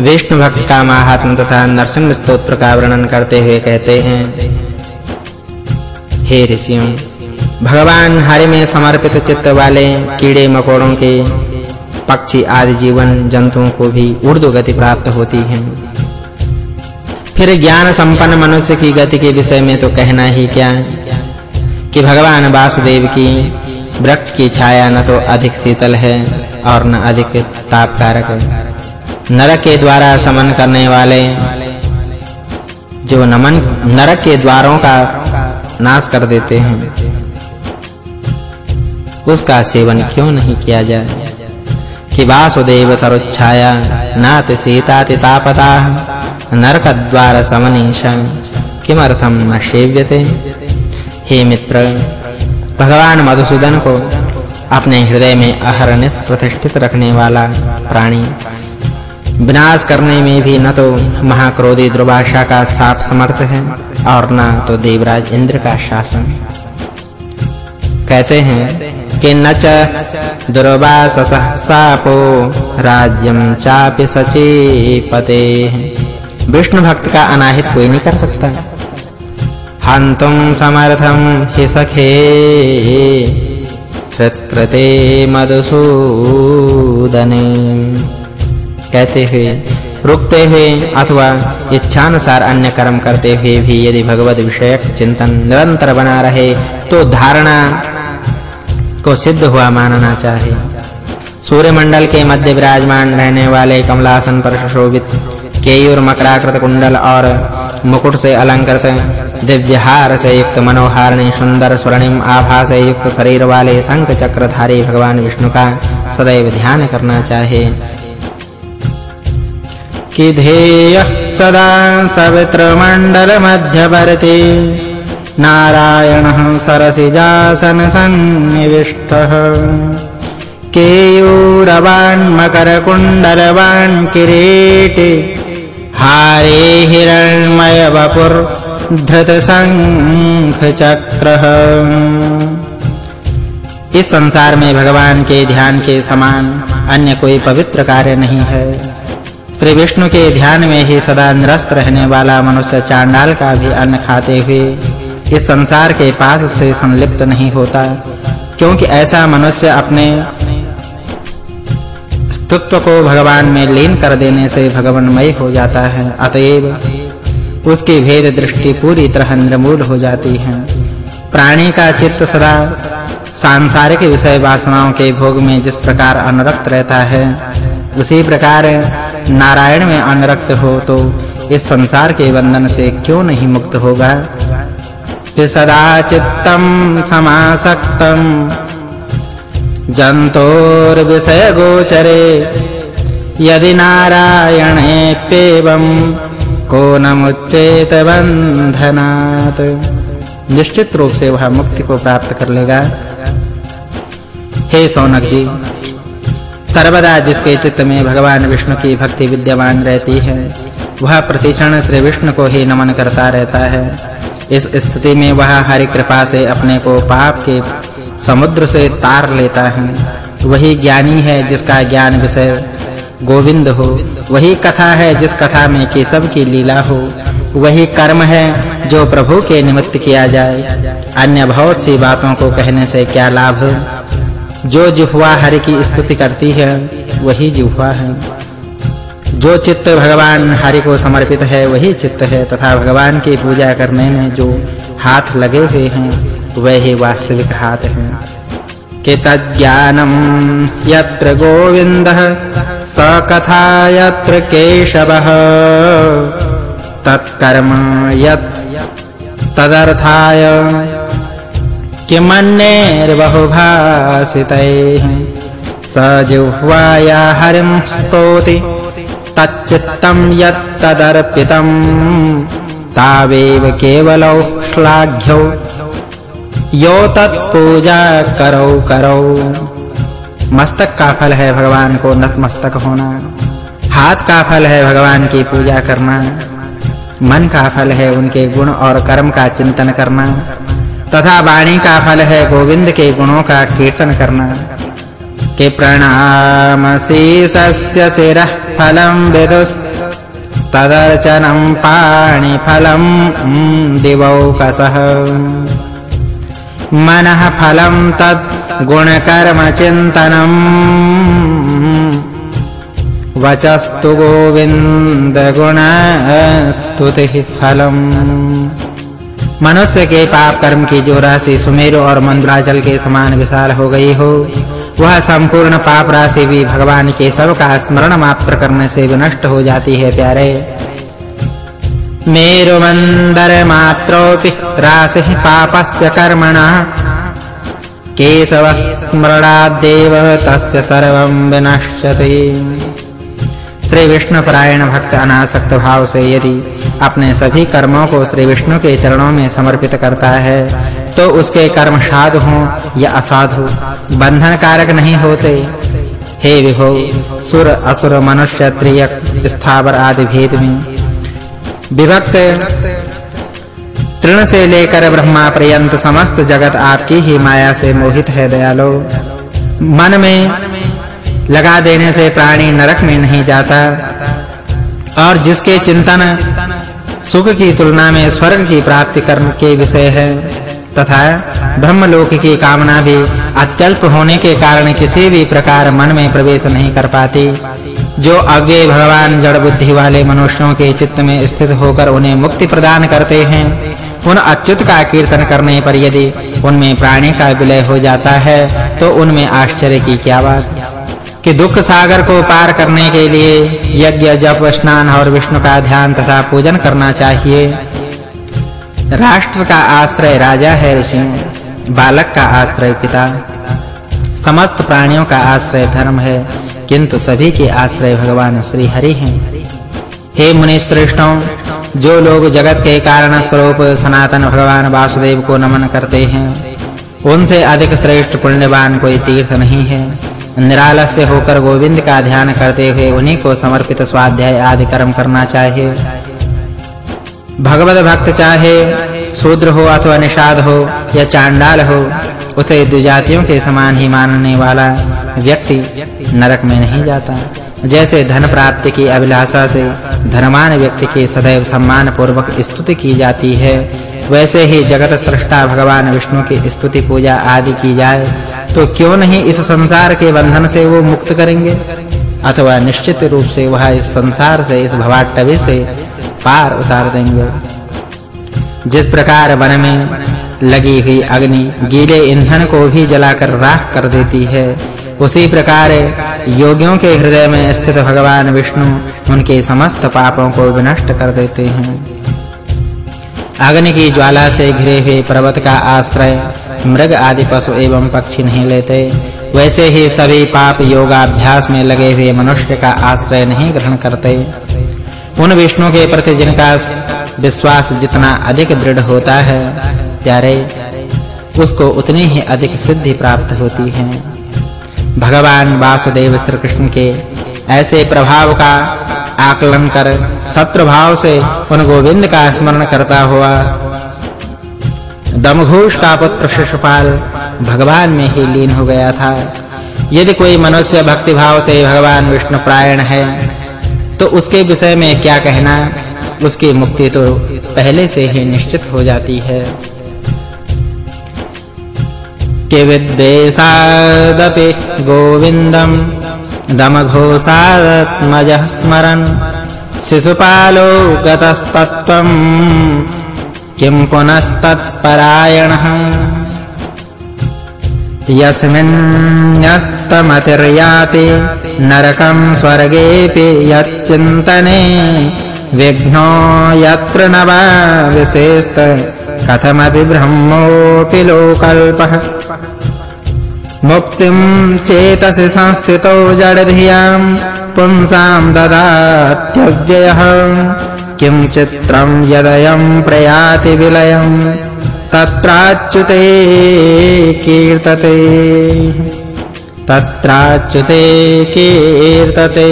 विष्णु भक्त का महात्म तथा नरसिंह स्तोत्र का वर्णन करते हुए कहते हैं, हे ऋषियों, भगवान हरि में समर्पित चित्त वाले कीड़े मकोड़ों के पक्षी आदि जीवन जंतुओं को भी ऊर्ध्व गति प्राप्त होती है। फिर ज्ञान संपन्न मनुष्य की गति के विषय में तो कहना ही क्या कि भगवान वासुदेव की वृक्ष की छाया न तो अधिक शीतल है और न अधिक तापकारक नरक के द्वारा समन करने वाले जो नमन, नरक के द्वारों का नाश कर देते हैं, उसका सेवन क्यों नहीं किया जाए? कि वासुदेव तरुच्छाया नाति सीताति तापता, नरक द्वार समनीशा किमर्थम न सेव्यते? हे मित्र, भगवान मधुसूदन को अपने हृदय में अहरनिश प्रतिष्ठित रखने वाला प्राणी विनाश करने में भी न तो महाक्रोधी दुर्वासा का साप समर्थ है और न तो देवराज इंद्र का शासन। कहते हैं कि न च सापो राज्यम चापि सचीपते विष्णु भक्त का अनाहित कोई नहीं कर सकता। हंतुम समर्थम हि सखे हृत्कृते मधुसूदने। कहते हुए, रुकते हुए अथवा इच्छानुसार अन्य कर्म करते हुए भी यदि भगवत विषयक चिंतन निरंतर बना रहे तो धारणा को सिद्ध हुआ मानना चाहिए। सूर्य मंडल के मध्य विराजमान रहने वाले कमलासन पर सुशोभित केयूर, मकराकृत कुंडल और मुकुट से अलंकृत दिव्यहार से युक्त मनोहारिणी, सुंदर स्वर्णिम आभा से युक्त शरीर वाले शंख चक्रधारी भगवान विष्णु का सदैव ध्यान करना चाहिए। कि ध्येय सदा सवित्रमण्डलमध्यवर्ती नारायणः सरसिजासन सन्निविष्टः। केयूरवान् मकरकुण्डलवान् किरीटे। हारे हिरण्मयवपुर्धृतशङ्खचक्रः इस संसार में भगवान के ध्यान के समान अन्य कोई पवित्र कार्य नहीं है। श्री विष्णु के ध्यान में ही सदा निरस्त रहने वाला मनुष्य चांडाल का भी अन्न खाते हुए इस संसार के पास से संलिप्त नहीं होता, क्योंकि ऐसा मनुष्य अपने स्तुत्व को भगवान में लीन कर देने से भगवानमय हो जाता है। अतएव उसकी भेद दृष्टि पूरी तरह निर्मूल हो जाती है। प्राणी का चित्त सदा सांसारिक विषय वासनाओं के भोग में जिस प्रकार अनुरक्त रहता है, उसी प्रकार नारायण में अनुरक्त हो तो इस संसार के बंधन से क्यों नहीं मुक्त होगा? सदा चित्तम समासक्तम। जंतोर विषय गोचरे। यदि नारायणेप्येवं, को न मुच्चेत बंधनात् निश्चित रूप से वह मुक्ति को प्राप्त कर लेगा। हे सौनक जी सर्वदा जिसके चित्त में भगवान विष्णु की भक्ति विद्यमान रहती है, वह प्रतिक्षण श्री विष्णु को ही नमन करता रहता है। इस स्थिति में वह हरि कृपा से अपने को पाप के समुद्र से तार लेता है। वही ज्ञानी है जिसका ज्ञान विषय गोविंद हो। वही कथा है जिस कथा में केशव की लीला हो। वही कर्म है जो प्रभु के निमित्त किया जाए। अन्य बहुत सी बातों को कहने से क्या लाभ? जो जिह्वा हरि की स्तुति करती है, वही जिह्वा है। जो चित्त भगवान हरि को समर्पित है, वही चित्त है, तथा भगवान की पूजा करने में जो हाथ लगे हुए हैं, वही वास्तविक हाथ हैं। कि तज्ज्ञानम यत्र गोविंदः स कथा यत्र केशवः। तत्कर्म यत् तदर्थाय किमन्यैर्बहुभासितैः स जिह्वाया हरिं स्तोति, तच्चित्तं यत्तदर्पितं। तावेव केवलौ श्लाघ्यौ, यो तत्पूजा करौ करौ। मस्तक का फल है भगवान को नतमस्तक होना। हाथ का फल है भगवान की पूजा करना। मन का फल है उनके गुण और कर्म का चिंतन करना। तथा वाणी का फल है गोविंद के गुणों का कीर्तन करना। कि प्रणामशीसस्य शिरः फलं विदुस्तदर्चनं पाणिफलं दिवौकसः मनः फलं तद् गुणकर्मचिन्तनम् वचस्तु गोविन्दगुणस्तुतिः फलम्। मनुष्य के पाप कर्म की जो राशि सुमेरु और मंद्राचल के समान विशाल हो गई हो। वह संपूर्ण पाप राशि भी भगवान के सब का स्मरण मात्र करने से विनष्ट हो जाती है, प्यारे। मेरु मंदर मात्रोपि राशि पापस्य कर्मणः। केशव स्मरणादेव तस्य सर्वं विनश्यति। श्री विष्णु परायण भक्त अनासक्त भाव से यदि अपने सभी कर्मों को श्री विष्णु के चरणों में समर्पित करता है तो उसके कर्म साधु हों या असाधु बंधन कारक नहीं होते। हे विभो, सुर असुर मनुष्य त्रियक स्थावर आदि भेद में, विभक्त तृण से लेकर ब्रह्मा पर्यंत समस्त जगत आपकी ही माया से मोहित है दयालो। मन में लगा देने से प्राणी नरक में नहीं जाता। और जिसके चिंतन सुख की तुलना में स्वर्ग की प्राप्ति करने के विषय है, तथा ब्रह्मलोक की कामना भी अत्यल्प होने के कारण किसी भी प्रकार मन में प्रवेश नहीं कर पाती। जो अव्यय भगवान जड़ बुद्धि वाले मनुष्यों के चित्त में स्थित होकर उन्हें मुक्ति प्रदान करते हैं, उन अच्युत का कीर्तन करने पर यदि उनमें प्राणी का विलय हो जाता है तो उनमें आश्चर्य की क्या बात। कि दुख सागर को पार करने के लिए यज्ञ, जप, स्नान और विष्णु का ध्यान तथा पूजन करना चाहिए। राष्ट्र का आश्रय राजा है ऋषि, बालक का आश्रय पिता। समस्त प्राणियों का आश्रय धर्म है, किंतु सभी के आश्रय भगवान श्री हरि हैं। हे मुनि श्रेष्ठों जो लोग जगत के कारण स्वरूप सनातन भगवान वासुदेव को नमन करते हैं, उनसे अधिक श्रेष्ठ पुण्यवान कोई तीर्थ नहीं है। निरालस्य होकर गोविंद का ध्यान करते हुए उन्हीं को समर्पित स्वाध्याय आदि कर्म करना चाहिए। भगवत भक्त चाहे शूद्र हो अथवा निषाद हो या चांडाल हो, उसे द्विजातियों के समान ही मानने वाला व्यक्ति नरक में नहीं जाता। जैसे धन प्राप्ति की अभिलाषा से धर्मान व्यक्ति की सदैव सम्मान पूर्वक स्तुति की जाती है, वैसे ही जगत सृष्टा भगवान विष्णु की स्तुति पूजा आदि की जाए तो क्यों नहीं इस संसार के बंधन से वो मुक्त करेंगे? अथवा निश्चित रूप से वह इस संसार से, इस भवाटवी से पार उतार देंगे। जिस प्रकार वन में लगी हुई अग्नि गीले ईंधन को भी जलाकर राख कर देती है, उसी प्रकार योगियों के हृदय में स्थित भगवान विष्णु उनके समस्त पापों को विनष्ट कर देते हैं। अग्नि की ज्वाला से घिरे हुए पर्वत का आश्रय, मृग आदि पशु एवं पक्षी नहीं लेते। वैसे ही सभी पाप योगाभ्यास में लगे हुए मनुष्य का आश्रय नहीं ग्रहण करते। उन विष्णु के प्रति जिनका विश्वास जितना अधिक दृढ़ होता है त्यारे उसको उतनी ही अधिक सिद्धि प्राप्त होती है। भगवान वासुदेव श्री कृष्ण के ऐसे प्रभाव का आकलन कर सत्र भाव से उन गोविंद का स्मरण करता हुआ दमघोष का पुत्र शिशुपाल भगवान में ही लीन हो गया था। यदि कोई मनुष्य भक्ति भाव से भगवान विष्णु प्रायण है तो उसके विषय में क्या कहना? उसकी मुक्ति तो पहले से ही निश्चित हो जाती है। के गोविन्दम् दमघोषात्मजः स्मरन्। शिशुपालो गतस्तत्त्वम् किं पुनस्तत्परायणः यस्मिन्यस्तमतिर्याति नरकं स्वर्गेऽपि यच्चिन्तने विघ्नो यत्र न वा विशेषत कथमपि ब्रह्मोऽपि लोकल्पः। मुक्तिं चेतसि संस्थितौ जडधियां पुंसां ददात्यव्ययः। किं चित्रं यदयं प्रयाति विलयं तत्राच्युते कीर्तते। तत्राच्युते कीर्तते।